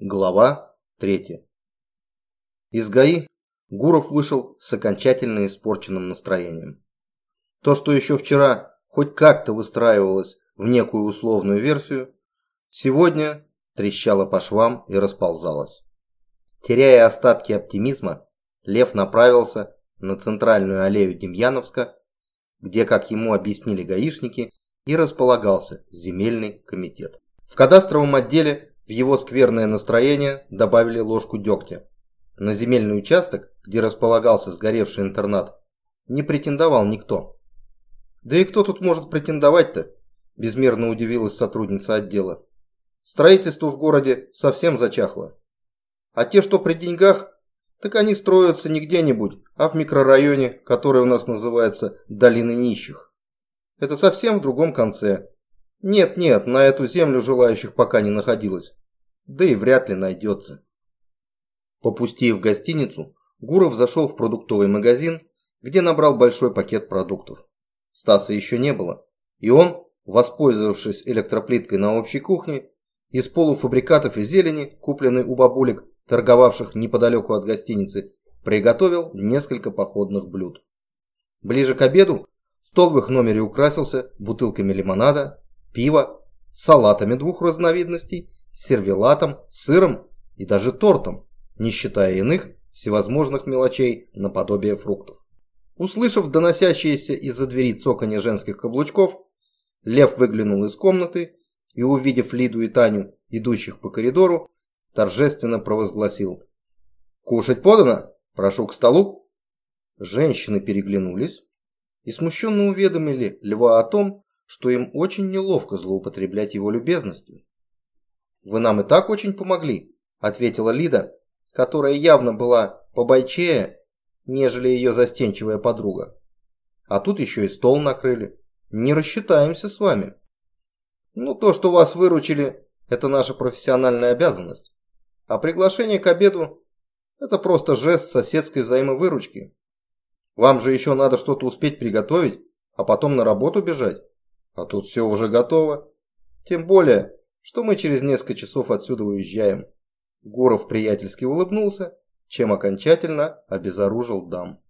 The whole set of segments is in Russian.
Глава 3. Из ГАИ Гуров вышел с окончательно испорченным настроением. То, что еще вчера хоть как-то выстраивалось в некую условную версию, сегодня трещало по швам и расползалось. Теряя остатки оптимизма, Лев направился на центральную аллею Демьяновска, где, как ему объяснили гаишники, и располагался земельный комитет. В кадастровом отделе в его скверное настроение добавили ложку дегтя. На земельный участок, где располагался сгоревший интернат, не претендовал никто. Да и кто тут может претендовать-то? Безмерно удивилась сотрудница отдела. Строительство в городе совсем зачахло. А те, что при деньгах, так они строятся не где-нибудь, а в микрорайоне, который у нас называется «Долины нищих». Это совсем в другом конце. Нет-нет, на эту землю желающих пока не находилось да и вряд ли найдется. По пути в гостиницу, Гуров зашел в продуктовый магазин, где набрал большой пакет продуктов. Стаса еще не было, и он, воспользовавшись электроплиткой на общей кухне, из полуфабрикатов и зелени, купленной у бабулек, торговавших неподалеку от гостиницы, приготовил несколько походных блюд. Ближе к обеду стол в их номере украсился бутылками лимонада, пива, салатами двух разновидностей сервелатом, сыром и даже тортом, не считая иных всевозможных мелочей наподобие фруктов. Услышав доносящиеся из-за двери цоканье женских каблучков, Лев выглянул из комнаты и, увидев Лиду и Таню, идущих по коридору, торжественно провозгласил. «Кушать подано? Прошу к столу!» Женщины переглянулись и смущенно уведомили Льва о том, что им очень неловко злоупотреблять его любезностью. «Вы нам и так очень помогли», – ответила Лида, которая явно была побойчее, нежели ее застенчивая подруга. «А тут еще и стол накрыли. Не рассчитаемся с вами». «Ну, то, что вас выручили, это наша профессиональная обязанность. А приглашение к обеду – это просто жест соседской взаимовыручки. Вам же еще надо что-то успеть приготовить, а потом на работу бежать. А тут все уже готово. Тем более, что мы через несколько часов отсюда уезжаем. Гуров приятельски улыбнулся, чем окончательно обезоружил дам.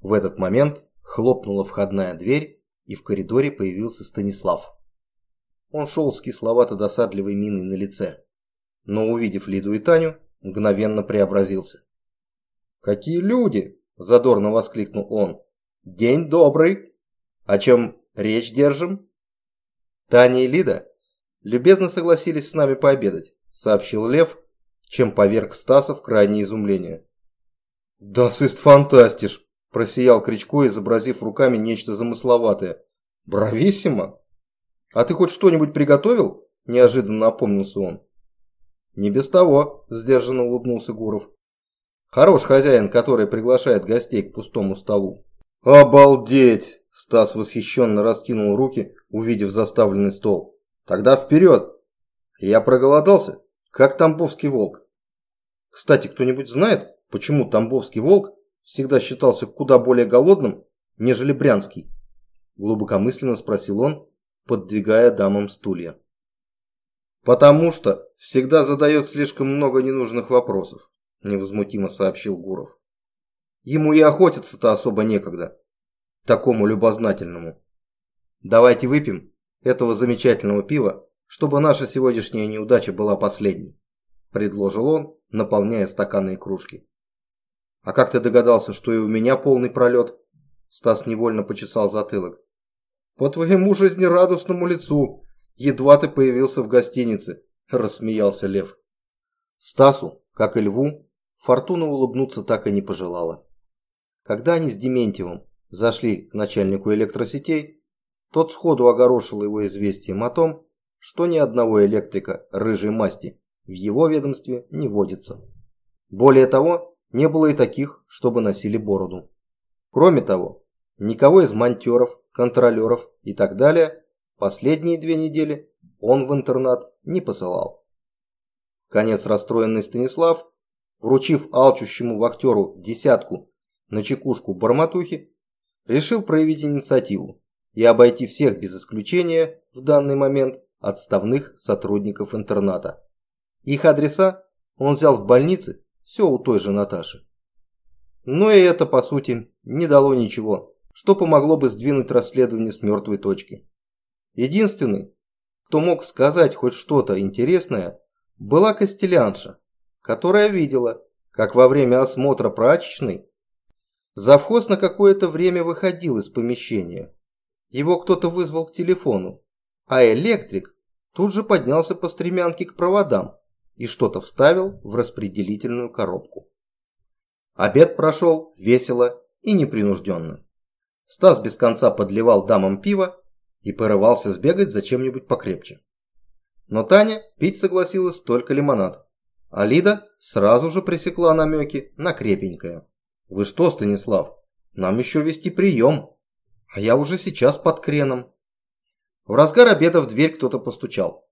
В этот момент хлопнула входная дверь, и в коридоре появился Станислав. Он шел с кисловато-досадливой миной на лице, но, увидев Лиду и Таню, мгновенно преобразился. «Какие люди!» – задорно воскликнул он. «День добрый! О чем речь держим?» Таня и Лида любезно согласились с нами пообедать», – сообщил Лев, чем поверг Стаса в крайнее изумление. «Das ist fantastisch!» – просиял Кричко, изобразив руками нечто замысловатое. «Брависсимо! А ты хоть что-нибудь приготовил?» – неожиданно опомнился он. «Не без того», – сдержанно улыбнулся Гуров. «Хорош хозяин, который приглашает гостей к пустому столу». «Обалдеть!» – Стас восхищенно раскинул руки, увидев заставленный стол. Тогда вперед! Я проголодался, как тамбовский волк. Кстати, кто-нибудь знает, почему тамбовский волк всегда считался куда более голодным, нежели брянский? Глубокомысленно спросил он, поддвигая дамам стулья. «Потому что всегда задает слишком много ненужных вопросов», невозмутимо сообщил Гуров. «Ему и охотиться-то особо некогда. Такому любознательному. Давайте выпьем этого замечательного пива, чтобы наша сегодняшняя неудача была последней», – предложил он, наполняя стаканы и кружки. «А как ты догадался, что и у меня полный пролет?» Стас невольно почесал затылок. «По твоему жизнерадостному лицу. Едва ты появился в гостинице», – рассмеялся Лев. Стасу, как и Льву, Фортуна улыбнуться так и не пожелала. Когда они с Дементьевым зашли к начальнику электросетей, тот сходу огорошил его известием о том, что ни одного электрика рыжей масти в его ведомстве не водится. Более того, не было и таких, чтобы носили бороду. Кроме того, никого из монтеров, контролеров и так далее последние две недели он в интернат не посылал. Конец расстроенный Станислав, вручив алчущему вахтеру десятку на чекушку барматухи, решил проявить инициативу и обойти всех без исключения в данный момент отставных сотрудников интерната. Их адреса он взял в больнице, все у той же Наташи. Но и это, по сути, не дало ничего, что помогло бы сдвинуть расследование с мертвой точки. Единственный, кто мог сказать хоть что-то интересное, была Костелянша, которая видела, как во время осмотра прачечной завхоз на какое-то время выходил из помещения. Его кто-то вызвал к телефону, а электрик тут же поднялся по стремянке к проводам и что-то вставил в распределительную коробку. Обед прошел весело и непринужденно. Стас без конца подливал дамам пиво и порывался сбегать за чем-нибудь покрепче. Но Таня пить согласилась только лимонад, а Лида сразу же пресекла намеки на крепенькое. «Вы что, Станислав, нам еще вести прием, а я уже сейчас под креном». В разгар обеда в дверь кто-то постучал.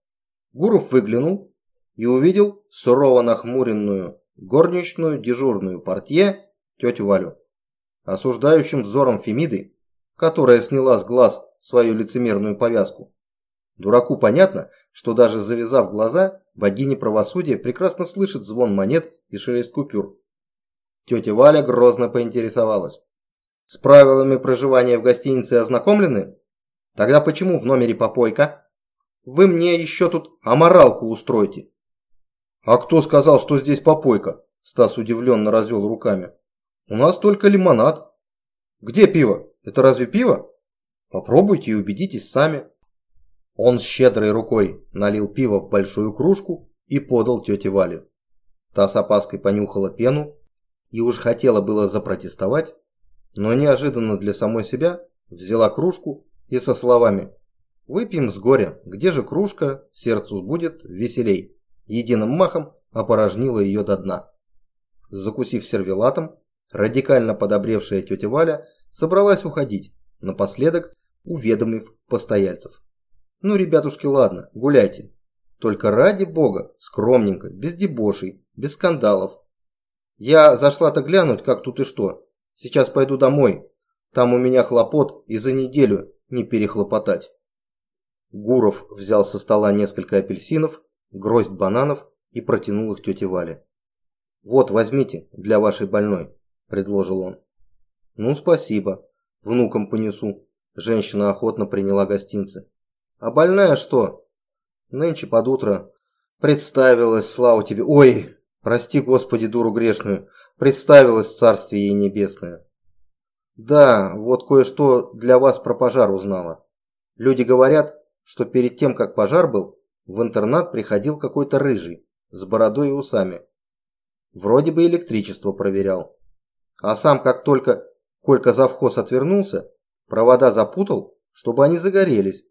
Гуров выглянул и увидел сурово нахмуренную горничную дежурную портье тетю Валю. Осуждающим взором Фемиды, которая сняла с глаз свою лицемерную повязку. Дураку понятно, что даже завязав глаза, богиня правосудия прекрасно слышит звон монет и шелест купюр. Тетя Валя грозно поинтересовалась. С правилами проживания в гостинице ознакомлены? Тогда почему в номере попойка? Вы мне еще тут аморалку устройте. «А кто сказал, что здесь попойка?» Стас удивленно развел руками. «У нас только лимонад». «Где пиво? Это разве пиво?» «Попробуйте и убедитесь сами». Он щедрой рукой налил пиво в большую кружку и подал тете Вале. Та с опаской понюхала пену и уж хотела было запротестовать, но неожиданно для самой себя взяла кружку и со словами «Выпьем с горя, где же кружка, сердцу будет веселей» единым махом опорожнила ее до дна. Закусив сервелатом, радикально подобревшая тетя Валя собралась уходить, напоследок уведомив постояльцев. «Ну, ребятушки, ладно, гуляйте. Только ради бога, скромненько, без дебошей, без скандалов. Я зашла-то глянуть, как тут и что. Сейчас пойду домой. Там у меня хлопот и за неделю не перехлопотать». Гуров взял со стола несколько апельсинов, гроздь бананов и протянул их тете Вале. «Вот, возьмите, для вашей больной», – предложил он. «Ну, спасибо. Внукам понесу». Женщина охотно приняла гостинцы. «А больная что?» «Нынче под утро представилась, слава тебе. Ой, прости, Господи, дуру грешную. Представилась царствие ей небесное». «Да, вот кое-что для вас про пожар узнала. Люди говорят, что перед тем, как пожар был, в интернат приходил какой-то рыжий, с бородой и усами. Вроде бы электричество проверял. А сам, как только Колька завхоз отвернулся, провода запутал, чтобы они загорелись.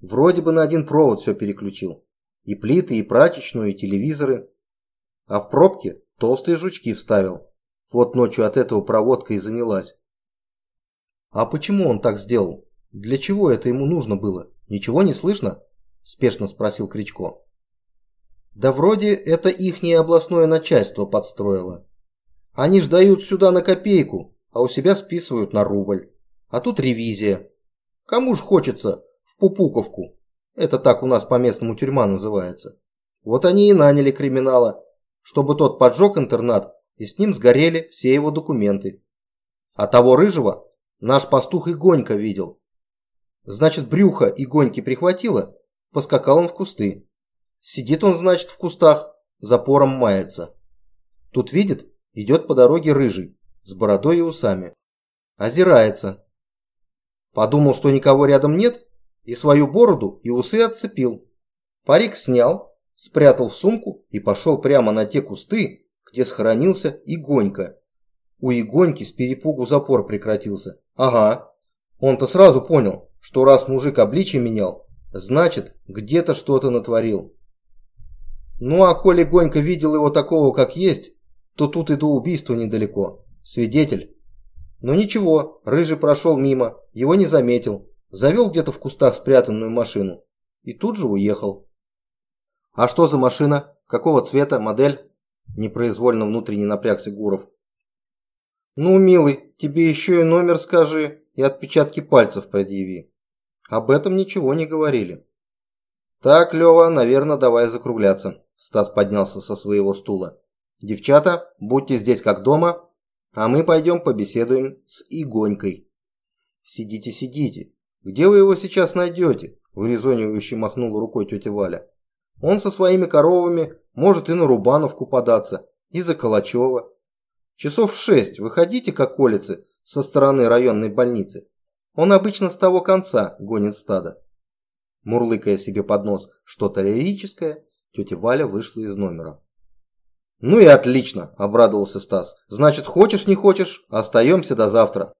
Вроде бы на один провод все переключил. И плиты, и прачечную, и телевизоры. А в пробке толстые жучки вставил. Вот ночью от этого проводка и занялась. А почему он так сделал? Для чего это ему нужно было? Ничего не слышно? спешно спросил Кричко. Да вроде это ихнее областное начальство подстроило. Они ж дают сюда на копейку, а у себя списывают на рубль. А тут ревизия. Кому ж хочется в Пупуковку? Это так у нас по местному тюрьма называется. Вот они и наняли криминала, чтобы тот поджег интернат, и с ним сгорели все его документы. А того рыжего наш пастух Игонька видел. Значит, брюхо Игоньки прихватило, Поскакал он в кусты. Сидит он, значит, в кустах, запором мается. Тут видит, идет по дороге рыжий, с бородой и усами. Озирается. Подумал, что никого рядом нет, и свою бороду и усы отцепил. Парик снял, спрятал в сумку и пошел прямо на те кусты, где схоронился Игонька. У Игоньки с перепугу запор прекратился. Ага, он-то сразу понял, что раз мужик обличие менял, Значит, где-то что-то натворил. Ну а коли Гонька видел его такого, как есть, то тут и до убийства недалеко. Свидетель. Но ничего, Рыжий прошел мимо, его не заметил, завел где-то в кустах спрятанную машину и тут же уехал. А что за машина? Какого цвета? Модель? Непроизвольно внутренне напрягся Гуров. Ну, милый, тебе еще и номер скажи и отпечатки пальцев предъяви. Об этом ничего не говорили. Так, Лева, наверное, давай закругляться. Стас поднялся со своего стула. «Девчата, будьте здесь как дома, а мы пойдем побеседуем с Игонькой». «Сидите, сидите. Где вы его сейчас найдете?» Вырезонивающе махнула рукой тетя Валя. «Он со своими коровами может и на Рубановку податься, и за Калачева. Часов в шесть выходите к околице со стороны районной больницы. Он обычно с того конца гонит стадо». Мурлыкая себе под нос что-то лирическое, тетя Валя вышла из номера. «Ну и отлично!» – обрадовался Стас. «Значит, хочешь не хочешь, остаемся до завтра.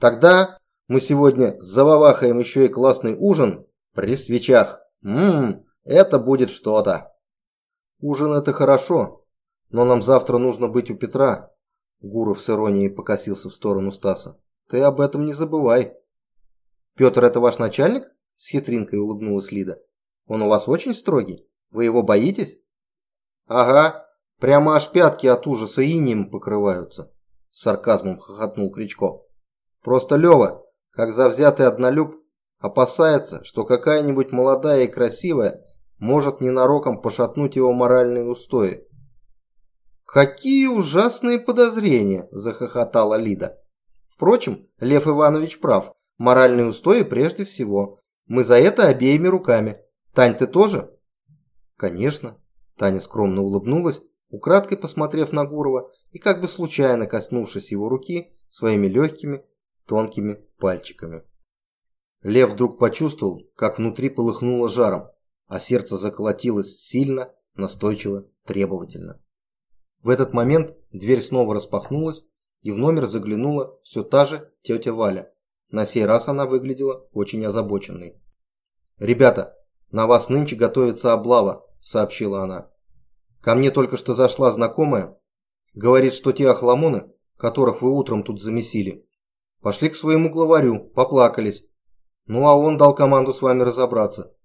Тогда мы сегодня зававахаем еще и классный ужин при свечах. Ммм, это будет что-то!» «Ужин – это хорошо, но нам завтра нужно быть у Петра». Гуров с иронией покосился в сторону Стаса. «Ты об этом не забывай». «Петр – это ваш начальник?» – с хитринкой улыбнулась Лида. «Он у вас очень строгий?» Вы его боитесь? Ага, прямо аж пятки от ужаса инием покрываются. С сарказмом хохотнул Кричко. Просто Лева, как завзятый однолюб, опасается, что какая-нибудь молодая и красивая может ненароком пошатнуть его моральные устои. «Какие ужасные подозрения!» – захохотала Лида. «Впрочем, Лев Иванович прав. Моральные устои прежде всего. Мы за это обеими руками. Тань, ты тоже?» «Конечно». Таня скромно улыбнулась, украдкой посмотрев на Гурова и как бы случайно коснувшись его руки своими легкими, тонкими пальчиками. Лев вдруг почувствовал, как внутри полыхнуло жаром, а сердце заколотилось сильно, настойчиво, требовательно. В этот момент дверь снова распахнулась, и в номер заглянула все та же тетя Валя. На сей раз она выглядела очень озабоченной. «Ребята, на вас нынче готовится облава», сообщила она. «Ко мне только что зашла знакомая. Говорит, что те охламоны, которых вы утром тут замесили, пошли к своему главарю, поплакались. Ну а он дал команду с вами разобраться.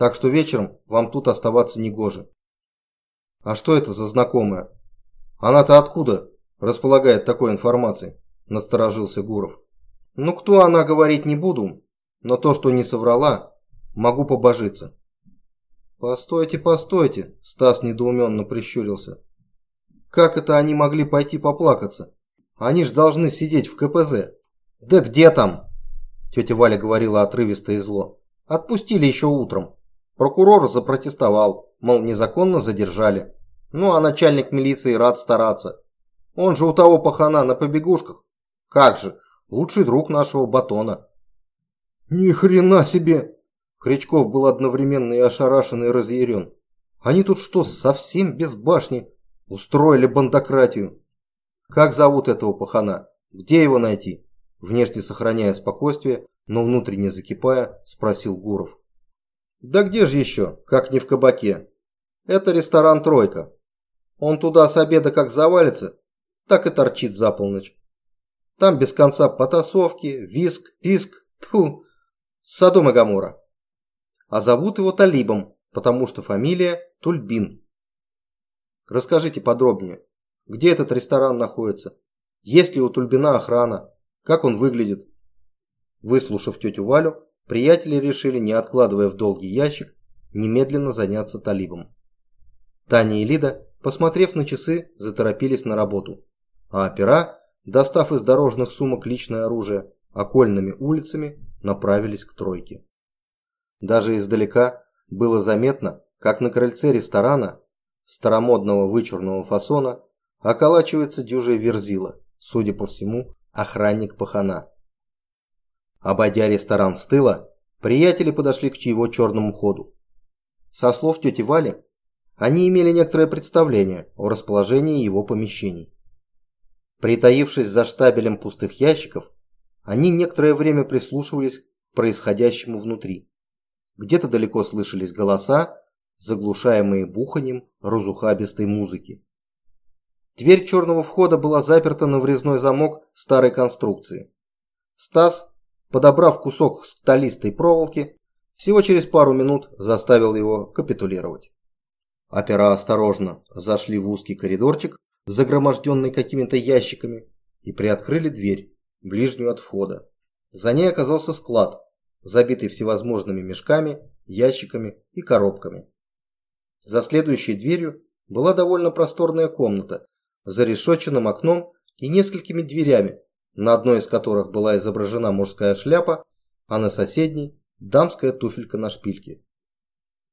Так что вечером вам тут оставаться не гоже». «А что это за знакомая? Она-то откуда располагает такой информацией?» – насторожился Гуров. «Ну, кто она, говорить не буду, но то, что не соврала, могу побожиться». «Постойте, постойте!» – Стас недоуменно прищурился. «Как это они могли пойти поплакаться? Они ж должны сидеть в КПЗ». «Да где там?» – тетя Валя говорила отрывисто и зло. «Отпустили еще утром. Прокурор запротестовал, мол, незаконно задержали. Ну, а начальник милиции рад стараться. Он же у того пахана на побегушках. Как же, лучший друг нашего батона». «Ни хрена себе!» Кричков был одновременно и ошарашен, и разъярен. Они тут что, совсем без башни? Устроили бандократию. Как зовут этого пахана? Где его найти? Внешне сохраняя спокойствие, но внутренне закипая, спросил Гуров. Да где же еще, как не в кабаке? Это ресторан «Тройка». Он туда с обеда как завалится, так и торчит за полночь. Там без конца потасовки, виск, писк, тьфу, Содом и Гамора а зовут его Талибом, потому что фамилия Тульбин. Расскажите подробнее, где этот ресторан находится, есть ли у Тульбина охрана, как он выглядит. Выслушав тетю Валю, приятели решили, не откладывая в долгий ящик, немедленно заняться Талибом. Таня и Лида, посмотрев на часы, заторопились на работу, а опера, достав из дорожных сумок личное оружие, окольными улицами направились к тройке. Даже издалека было заметно, как на крыльце ресторана старомодного вычурного фасона околачивается дюжая верзила, судя по всему, охранник пахана. Обойдя ресторан с тыла, приятели подошли к его черному ходу. Со слов тети Вали, они имели некоторое представление о расположении его помещений. Притаившись за штабелем пустых ящиков, они некоторое время прислушивались к происходящему внутри. Где-то далеко слышались голоса, заглушаемые буханием разухабистой музыки. Дверь черного входа была заперта на врезной замок старой конструкции. Стас, подобрав кусок столистой проволоки, всего через пару минут заставил его капитулировать. Опера осторожно зашли в узкий коридорчик, загроможденный какими-то ящиками, и приоткрыли дверь, ближнюю от входа. За ней оказался склад, забитый всевозможными мешками, ящиками и коробками. За следующей дверью была довольно просторная комната с зарешоченным окном и несколькими дверями, на одной из которых была изображена мужская шляпа, а на соседней – дамская туфелька на шпильке.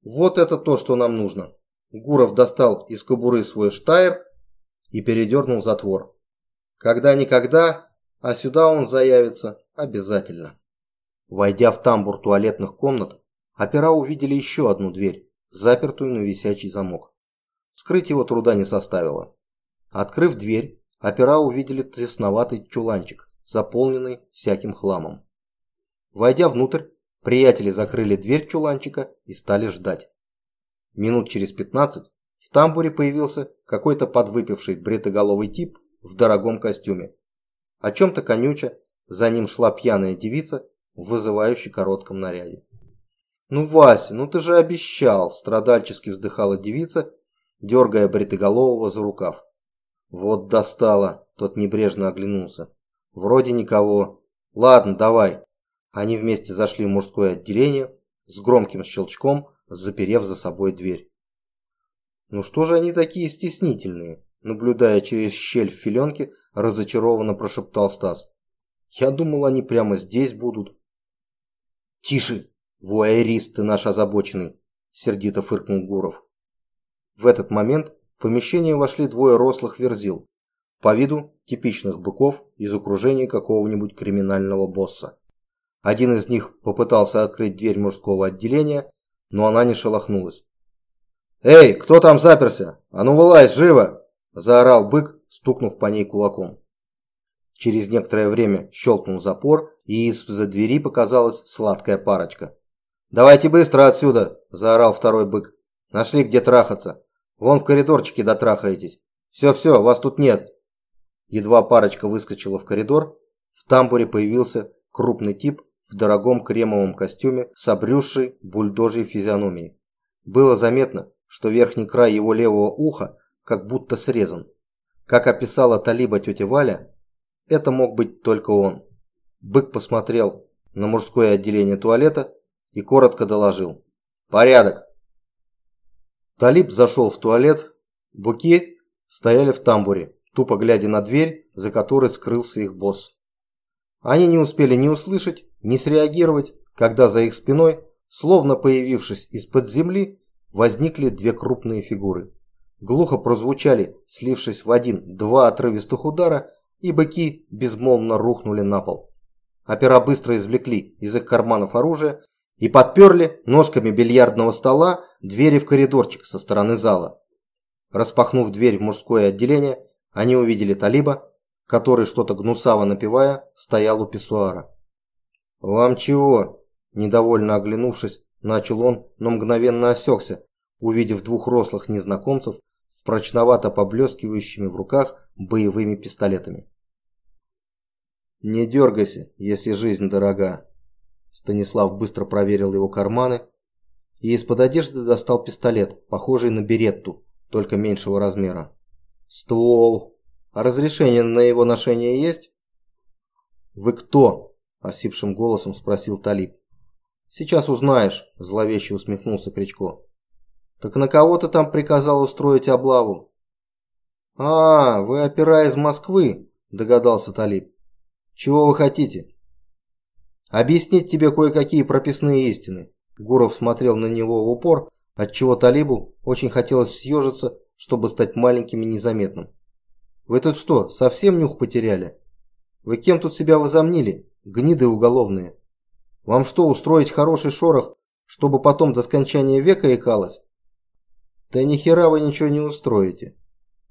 Вот это то, что нам нужно. Гуров достал из кобуры свой штайр и передернул затвор. Когда-никогда, а сюда он заявится обязательно. Войдя в тамбур туалетных комнат, опера увидели еще одну дверь, запертую на висячий замок. Скрыть его труда не составило. Открыв дверь, опера увидели тесноватый чуланчик, заполненный всяким хламом. Войдя внутрь, приятели закрыли дверь чуланчика и стали ждать. Минут через 15 в тамбуре появился какой-то подвыпивший бритоголовый тип в дорогом костюме. О чем-то конюча, за ним шла пьяная девица в вызывающей коротком наряде. «Ну, Вася, ну ты же обещал!» – страдальчески вздыхала девица, дергая бритоголового за рукав. «Вот достала!» – тот небрежно оглянулся. «Вроде никого. Ладно, давай». Они вместе зашли в мужское отделение с громким щелчком, заперев за собой дверь. «Ну что же они такие стеснительные?» Наблюдая через щель в филенке, разочарованно прошептал Стас. «Я думал, они прямо здесь будут». «Тише!» «Вуайерист ты наш озабоченный!» – сердито фыркнул Гуров. В этот момент в помещение вошли двое рослых верзил, по виду типичных быков из окружения какого-нибудь криминального босса. Один из них попытался открыть дверь мужского отделения, но она не шелохнулась. «Эй, кто там заперся? А ну вылазь, живо!» – заорал бык, стукнув по ней кулаком. Через некоторое время щелкнул запор, и из-за двери показалась сладкая парочка. «Давайте быстро отсюда!» – заорал второй бык. «Нашли где трахаться. Вон в коридорчике дотрахаетесь. Все-все, вас тут нет!» Едва парочка выскочила в коридор, в тамбуре появился крупный тип в дорогом кремовом костюме с обрюзшей бульдожьей физиономией. Было заметно, что верхний край его левого уха как будто срезан. Как описала талиба тетя Валя, это мог быть только он. Бык посмотрел на мужское отделение туалета и коротко доложил. «Порядок!» Талиб зашел в туалет, буки стояли в тамбуре, тупо глядя на дверь, за которой скрылся их босс. Они не успели ни услышать, ни среагировать, когда за их спиной, словно появившись из-под земли, возникли две крупные фигуры. Глухо прозвучали, слившись в один, два отрывистых удара, и быки безмолвно рухнули на пол. Опера быстро извлекли из их карманов оружие и подперли ножками бильярдного стола двери в коридорчик со стороны зала. Распахнув дверь в мужское отделение, они увидели Талиба, который, что-то гнусаво напевая, стоял у писсуара. «Вам чего?» – недовольно оглянувшись, начал он, но мгновенно осекся, увидев двух рослых незнакомцев с прочновато поблескивающими в руках боевыми пистолетами. «Не дергайся, если жизнь дорога», Станислав быстро проверил его карманы и из-под одежды достал пистолет, похожий на беретту, только меньшего размера. Ствол. А разрешение на его ношение есть? Вы кто? Осипшим голосом спросил Талиб. Сейчас узнаешь, зловеще усмехнулся Кричко. Так на кого ты там приказал устроить облаву? А, вы опера из Москвы, догадался Талиб. Чего вы хотите? Объяснить тебе кое-какие прописные истины. Гуров смотрел на него в упор, отчего Талибу очень хотелось съежиться, чтобы стать маленьким и незаметным. Вы тут что, совсем нюх потеряли? Вы кем тут себя возомнили, гниды уголовные? Вам что, устроить хороший шорох, чтобы потом до скончания века икалось? Да ни хера вы ничего не устроите.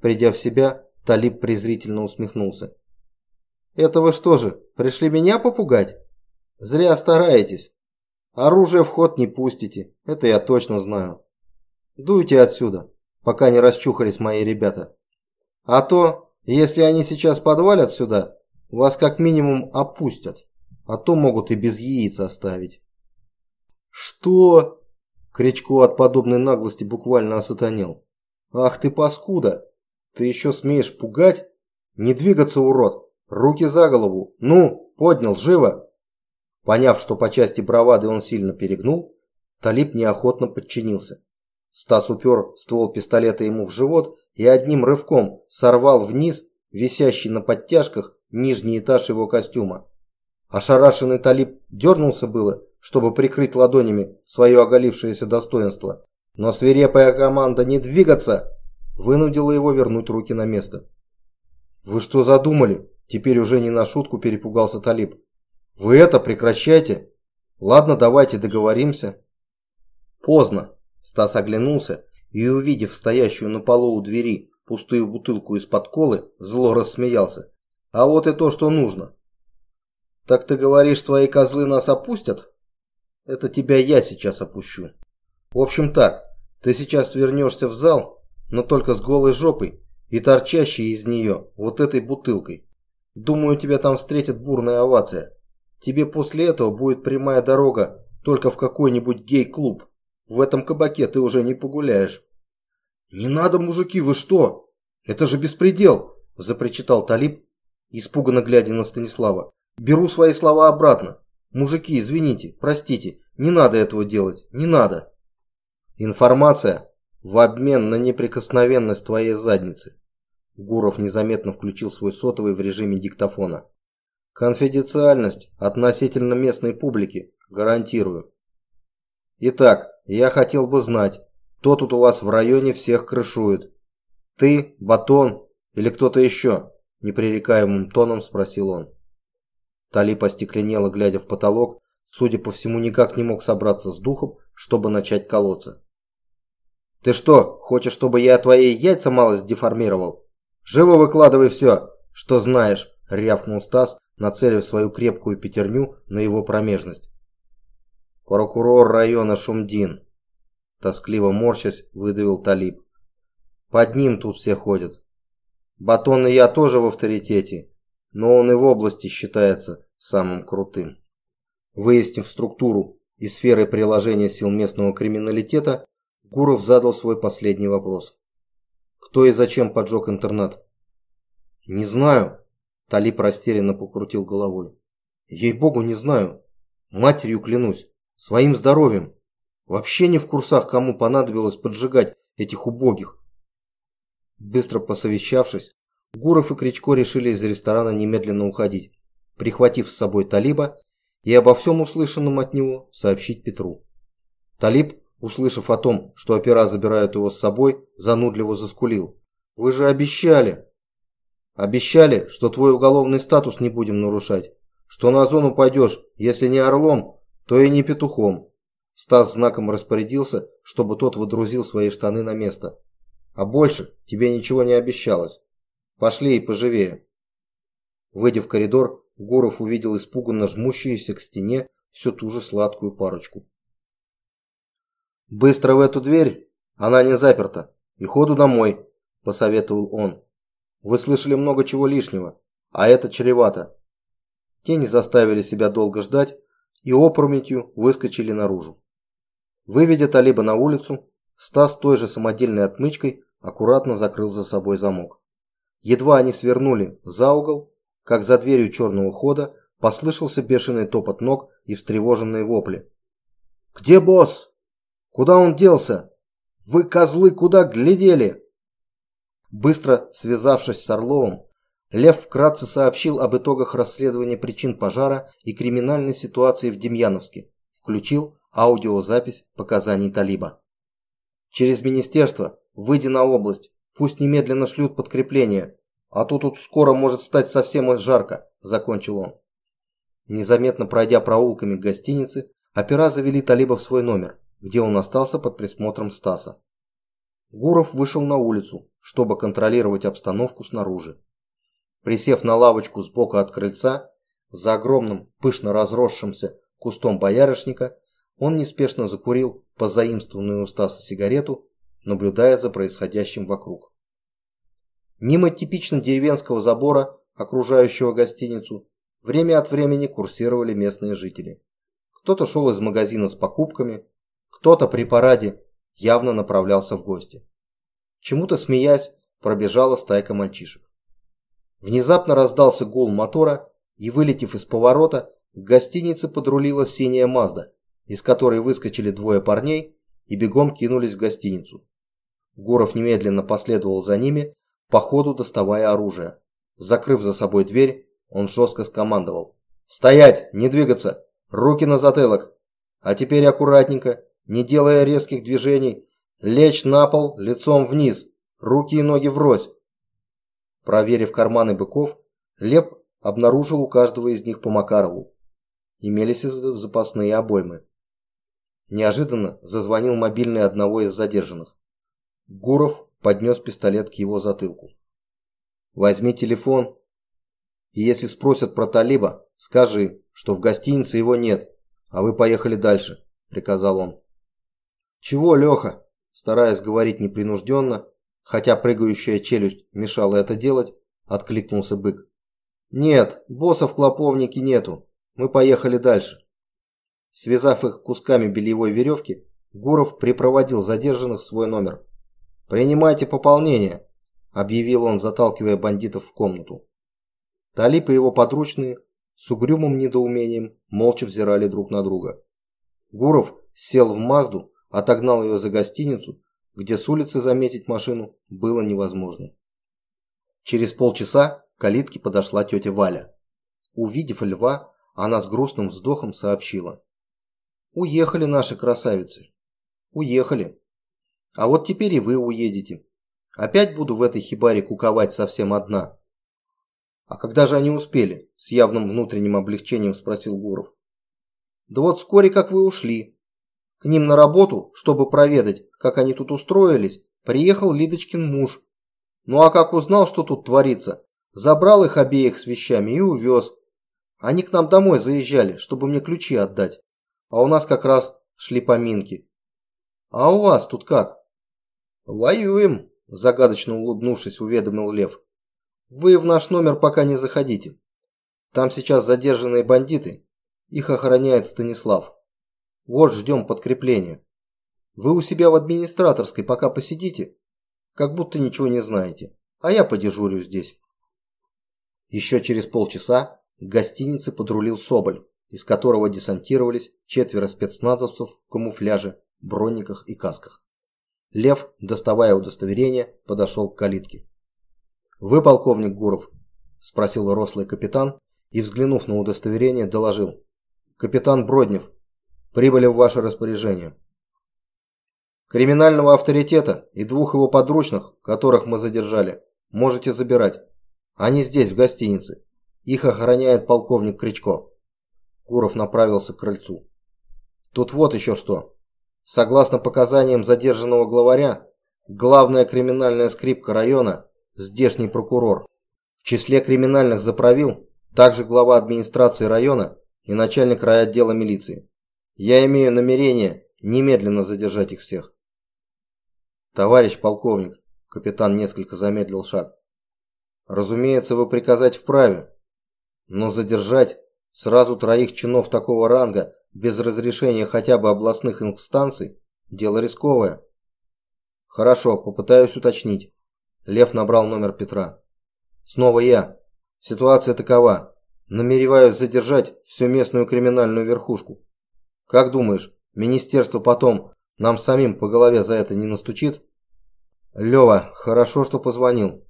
Придя в себя, Талиб презрительно усмехнулся. Это вы что же, пришли меня попугать? Зря стараетесь. Оружие в ход не пустите, это я точно знаю. Дуйте отсюда, пока не расчухались мои ребята. А то, если они сейчас подвалят сюда, вас как минимум опустят, а то могут и без яиц оставить. Что? Кричко от подобной наглости буквально осатанел. Ах ты паскуда! Ты еще смеешь пугать? Не двигаться, урод! Руки за голову! Ну, поднял, живо! Поняв, что по части бравады он сильно перегнул, Талиб неохотно подчинился. Стас упер ствол пистолета ему в живот и одним рывком сорвал вниз висящий на подтяжках нижний этаж его костюма. Ошарашенный Талиб дернулся было, чтобы прикрыть ладонями свое оголившееся достоинство, но свирепая команда «не двигаться» вынудила его вернуть руки на место. «Вы что задумали?» Теперь уже не на шутку перепугался Талиб. «Вы это прекращайте! Ладно, давайте договоримся». Поздно. Стас оглянулся и, увидев стоящую на полу у двери пустую бутылку из-под колы, зло рассмеялся. «А вот и то, что нужно». «Так ты говоришь, твои козлы нас опустят?» «Это тебя я сейчас опущу». «В общем так, ты сейчас вернешься в зал, но только с голой жопой и торчащей из нее вот этой бутылкой. Думаю, тебя там встретит бурная овация. Тебе после этого будет прямая дорога только в какой-нибудь гей-клуб. В этом кабаке ты уже не погуляешь». «Не надо, мужики, вы что? Это же беспредел!» – запричитал Талиб, испуганно глядя на Станислава. «Беру свои слова обратно. Мужики, извините, простите, не надо этого делать, не надо». «Информация в обмен на неприкосновенность твоей задницы». Гуров незаметно включил свой сотовый в режиме диктофона. «Конфиденциальность относительно местной публики, гарантирую. Итак, я хотел бы знать, кто тут у вас в районе всех крышует? Ты, Батон или кто-то еще?» Непререкаемым тоном спросил он. Талип остекленело, глядя в потолок, судя по всему, никак не мог собраться с духом, чтобы начать колоться. «Ты что, хочешь, чтобы я твои яйца малость деформировал? Живо выкладывай все, что знаешь!» – рявкнул Стас, нацелив свою крепкую пятерню на его промежность. «Прокурор района Шумдин», – тоскливо морщась, выдавил Талиб. «Под ним тут все ходят. Батон и я тоже в авторитете, но он и в области считается самым крутым». Выяснив структуру и сферы приложения сил местного криминалитета, Гуров задал свой последний вопрос. «Кто и зачем поджег интернат?» «Не знаю», – Талип растерянно покрутил головой. «Ей-богу, не знаю. Матерью клянусь. Своим здоровьем. Вообще не в курсах, кому понадобилось поджигать этих убогих». Быстро посовещавшись, Гуров и Кричко решили из ресторана немедленно уходить, прихватив с собой Талиба и обо всем услышанном от него сообщить Петру. Талиб услышав о том, что опера забирают его с собой, занудливо заскулил. «Вы же обещали!» «Обещали, что твой уголовный статус не будем нарушать, что на зону пойдешь, если не орлом, то и не петухом». Стас знаком распорядился, чтобы тот выдрузил свои штаны на место. «А больше тебе ничего не обещалось. Пошли и поживее». Выйдя в коридор, Гуров увидел испуганно жмущуюся к стене всю ту же сладкую парочку. «Быстро в эту дверь, она не заперта, и ходу домой», – посоветовал он. «Вы слышали много чего лишнего, а это чревато». Те не заставили себя долго ждать и опрометью выскочили наружу. Выведя Талиба на улицу, Стас той же самодельной отмычкой аккуратно закрыл за собой замок. Едва они свернули за угол, как за дверью черного хода послышался бешеный топот ног и встревоженные вопли. «Где босс?» Куда он делся? Вы, козлы, куда глядели?» Быстро связавшись с Орловым, Лев вкратце сообщил об итогах расследования причин пожара и криминальной ситуации в Демьяновске. Включил аудиозапись показаний Талиба. «Через министерство, выйди на область, пусть немедленно шлют подкрепление, а то тут скоро может стать совсем жарко», – закончил он. Незаметно пройдя проулками к гостинице, опера завели Талиба в свой номер где он остался под присмотром Стаса. Гуров вышел на улицу, чтобы контролировать обстановку снаружи. Присев на лавочку сбоку от крыльца, за огромным, пышно разросшимся кустом боярышника, он неспешно закурил позаимствованную у Стаса сигарету, наблюдая за происходящим вокруг. Мимо типично деревенского забора, окружающего гостиницу, время от времени курсировали местные жители. Кто-то шел из магазина с покупками, кто-то при параде явно направлялся в гости. Чему-то смеясь, пробежала стайка мальчишек. Внезапно раздался гул мотора, и, вылетев из поворота, к гостинице подрулила синяя Мазда, из которой выскочили двое парней и бегом кинулись в гостиницу. Гуров немедленно последовал за ними, по ходу доставая оружие. Закрыв за собой дверь, он жестко скомандовал. «Стоять! Не двигаться! Руки на затылок! А теперь аккуратненько, не делая резких движений, лечь на пол лицом вниз, руки и ноги врозь!» Проверив карманы быков, Леп обнаружил у каждого из них по Макарову. Имелись и запасные обоймы. Неожиданно зазвонил мобильный одного из задержанных. Гуров поднес пистолет к его затылку. «Возьми телефон, и если спросят про Талиба, скажи, что в гостинице его нет, а вы поехали дальше», – приказал он. «Чего, Леха?» – стараясь говорить непринужденно, хотя прыгающая челюсть мешала это делать, откликнулся бык. «Нет, босса в клоповнике нету. Мы поехали дальше». Связав их кусками бельевой веревки, Гуров припроводил задержанных в свой номер. «Принимайте пополнение», – объявил он, заталкивая бандитов в комнату. Талип и его подручные с угрюмым недоумением молча взирали друг на друга. Гуров сел в Мазду, отогнал ее за гостиницу, где с улицы заметить машину было невозможно. Через полчаса к калитке подошла тетя Валя. Увидев льва, она с грустным вздохом сообщила. Уехали наши красавицы. Уехали. А вот теперь и вы уедете. Опять буду в этой хибаре куковать совсем одна. А когда же они успели? С явным внутренним облегчением спросил Гуров. Да вот вскоре как вы ушли. К ним на работу, чтобы проведать, как они тут устроились, приехал Лидочкин муж. Ну а как узнал, что тут творится, забрал их обеих с вещами и увез. Они к нам домой заезжали, чтобы мне ключи отдать а у нас как раз шли поминки. А у вас тут как? Воюем, загадочно улыбнувшись, уведомил Лев. Вы в наш номер пока не заходите. Там сейчас задержанные бандиты. Их охраняет Станислав. Вот ждем подкрепления. Вы у себя в администраторской пока посидите, как будто ничего не знаете, а я подежурю здесь. Еще через полчаса к гостинице подрулил Соболь из которого десантировались четверо спецназовцев в камуфляже, брониках и касках. Лев, доставая удостоверение, подошел к калитке. «Вы полковник Гуров?» – спросил рослый капитан и, взглянув на удостоверение, доложил. «Капитан Броднев, прибыли в ваше распоряжение». «Криминального авторитета и двух его подручных, которых мы задержали, можете забирать. Они здесь, в гостинице. Их охраняет полковник Кричко». Гуров направился к крыльцу. Тут вот еще что. Согласно показаниям задержанного главаря, главная криминальная скрипка района – здешний прокурор. В числе криминальных заправил также глава администрации района и начальник райотдела милиции. Я имею намерение немедленно задержать их всех. Товарищ полковник, капитан несколько замедлил шаг. Разумеется, вы приказать вправе, но задержать Сразу троих чинов такого ранга, без разрешения хотя бы областных инстанций, дело рисковое. Хорошо, попытаюсь уточнить. Лев набрал номер Петра. Снова я. Ситуация такова. Намереваюсь задержать всю местную криминальную верхушку. Как думаешь, министерство потом нам самим по голове за это не настучит? Лева, хорошо, что позвонил.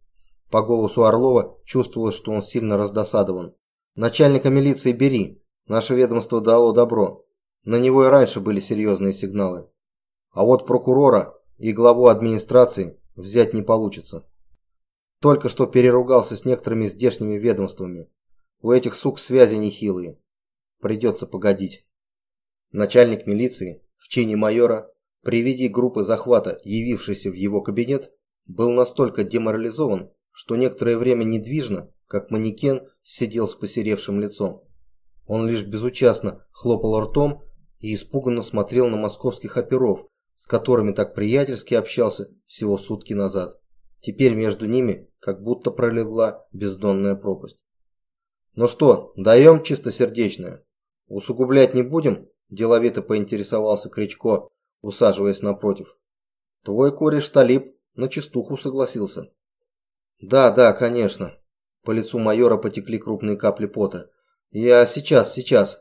По голосу Орлова чувствовалось, что он сильно раздосадован. Начальника милиции бери. Наше ведомство дало добро. На него и раньше были серьезные сигналы. А вот прокурора и главу администрации взять не получится. Только что переругался с некоторыми здешними ведомствами. У этих сук связи нехилые. Придется погодить. Начальник милиции в чине майора при виде группы захвата, явившейся в его кабинет, был настолько деморализован, что некоторое время недвижно как манекен сидел с посеревшим лицом. Он лишь безучастно хлопал ртом и испуганно смотрел на московских оперов, с которыми так приятельски общался всего сутки назад. Теперь между ними как будто пролегла бездонная пропасть. «Ну что, даем чистосердечное? Усугублять не будем?» – деловито поинтересовался Кричко, усаживаясь напротив. «Твой кореш Талиб на чистуху согласился». «Да, да, конечно», по лицу майора потекли крупные капли пота. «Я сейчас, сейчас!»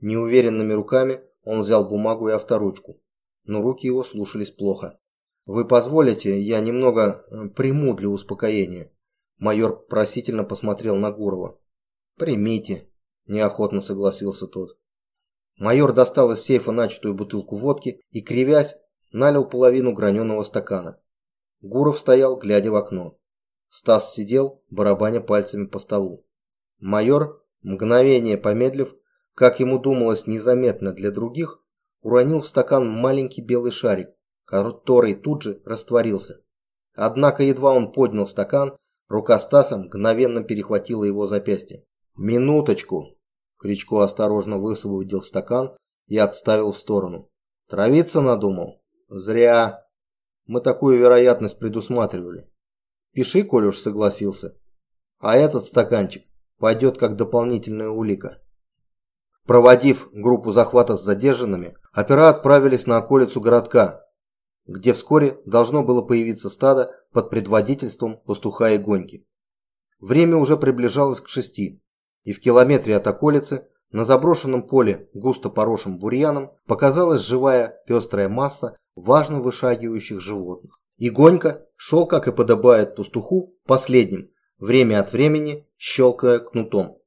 Неуверенными руками он взял бумагу и авторучку. но руки его слушались плохо. «Вы позволите, я немного э, приму для успокоения?» Майор просительно посмотрел на Гурова. «Примите», – неохотно согласился тот. Майор достал из сейфа начатую бутылку водки и, кривясь, налил половину граненого стакана. Гуров стоял, глядя в окно. Стас сидел, барабаня пальцами по столу. Майор, мгновение помедлив, как ему думалось незаметно для других, уронил в стакан маленький белый шарик, который тут же растворился. Однако едва он поднял стакан, рука Стаса мгновенно перехватила его запястье. «Минуточку!» Кричко осторожно высвободил стакан и отставил в сторону. «Травиться надумал?» «Зря. Мы такую вероятность предусматривали. Пиши, коль уж согласился. А этот стаканчик пойдет как дополнительная улика». Проводив группу захвата с задержанными, опера отправились на околицу городка, где вскоре должно было появиться стадо под предводительством пастуха и гоньки. Время уже приближалось к шести, и в километре от околицы на заброшенном поле, густо поросшим бурьяном, показалась живая пестрая масса важно вышагивающих животных. И Гонька шел, как и подобает пастуху, последним, время от времени щелкая кнутом.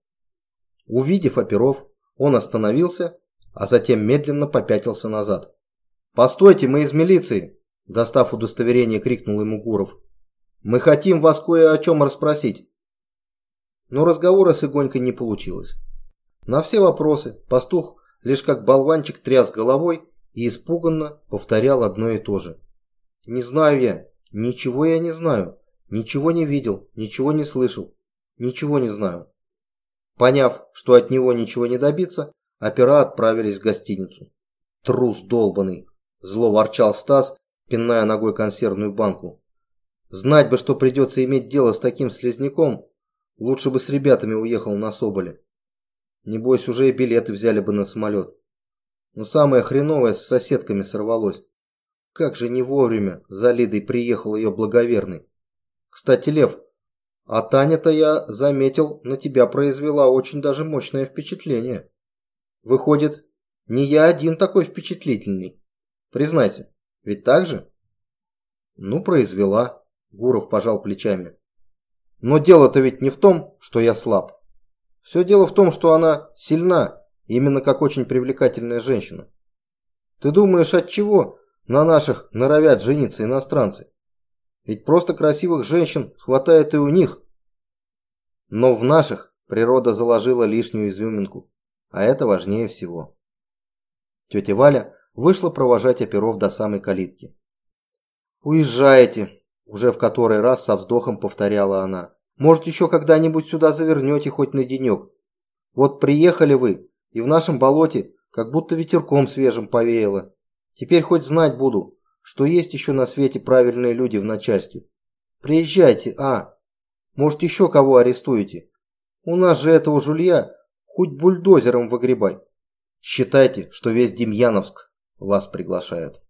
Увидев оперов, он остановился, а затем медленно попятился назад. «Постойте, мы из милиции!» Достав удостоверение, крикнул ему Гуров. «Мы хотим вас кое о чем расспросить». Но разговора с Игонькой не получилось. На все вопросы пастух лишь как болванчик тряс головой и испуганно повторял одно и то же. «Не знаю я, ничего я не знаю, ничего не видел, ничего не слышал, ничего не знаю». Поняв, что от него ничего не добиться, опера отправились в гостиницу. «Трус долбанный!» – зло ворчал Стас, пиная ногой консервную банку. «Знать бы, что придется иметь дело с таким слезняком, лучше бы с ребятами уехал на Соболе. Небось, уже и билеты взяли бы на самолет. Но самое хреновое с соседками сорвалось. Как же не вовремя за Лидой приехал ее благоверный. Кстати, Лев, а Таня-то, я заметил, на тебя произвела очень даже мощное впечатление. Выходит, не я один такой впечатлительный. Признайся, ведь так же? Ну, произвела. Гуров пожал плечами. Но дело-то ведь не в том, что я слаб. Все дело в том, что она сильна, именно как очень привлекательная женщина. Ты думаешь, от чего на наших норовят жениться иностранцы? Ведь просто красивых женщин хватает и у них. Но в наших природа заложила лишнюю изюминку, а это важнее всего. Тетя Валя вышла провожать оперов до самой калитки. «Уезжаете!» – уже в который раз со вздохом повторяла она. «Может, еще когда-нибудь сюда завернете хоть на денек. Вот приехали вы, и в нашем болоте как будто ветерком свежим повеяло. Теперь хоть знать буду, что есть еще на свете правильные люди в начальстве. Приезжайте, а? Может, еще кого арестуете? У нас же этого жулья хоть бульдозером выгребай. Считайте, что весь Демьяновск вас приглашает.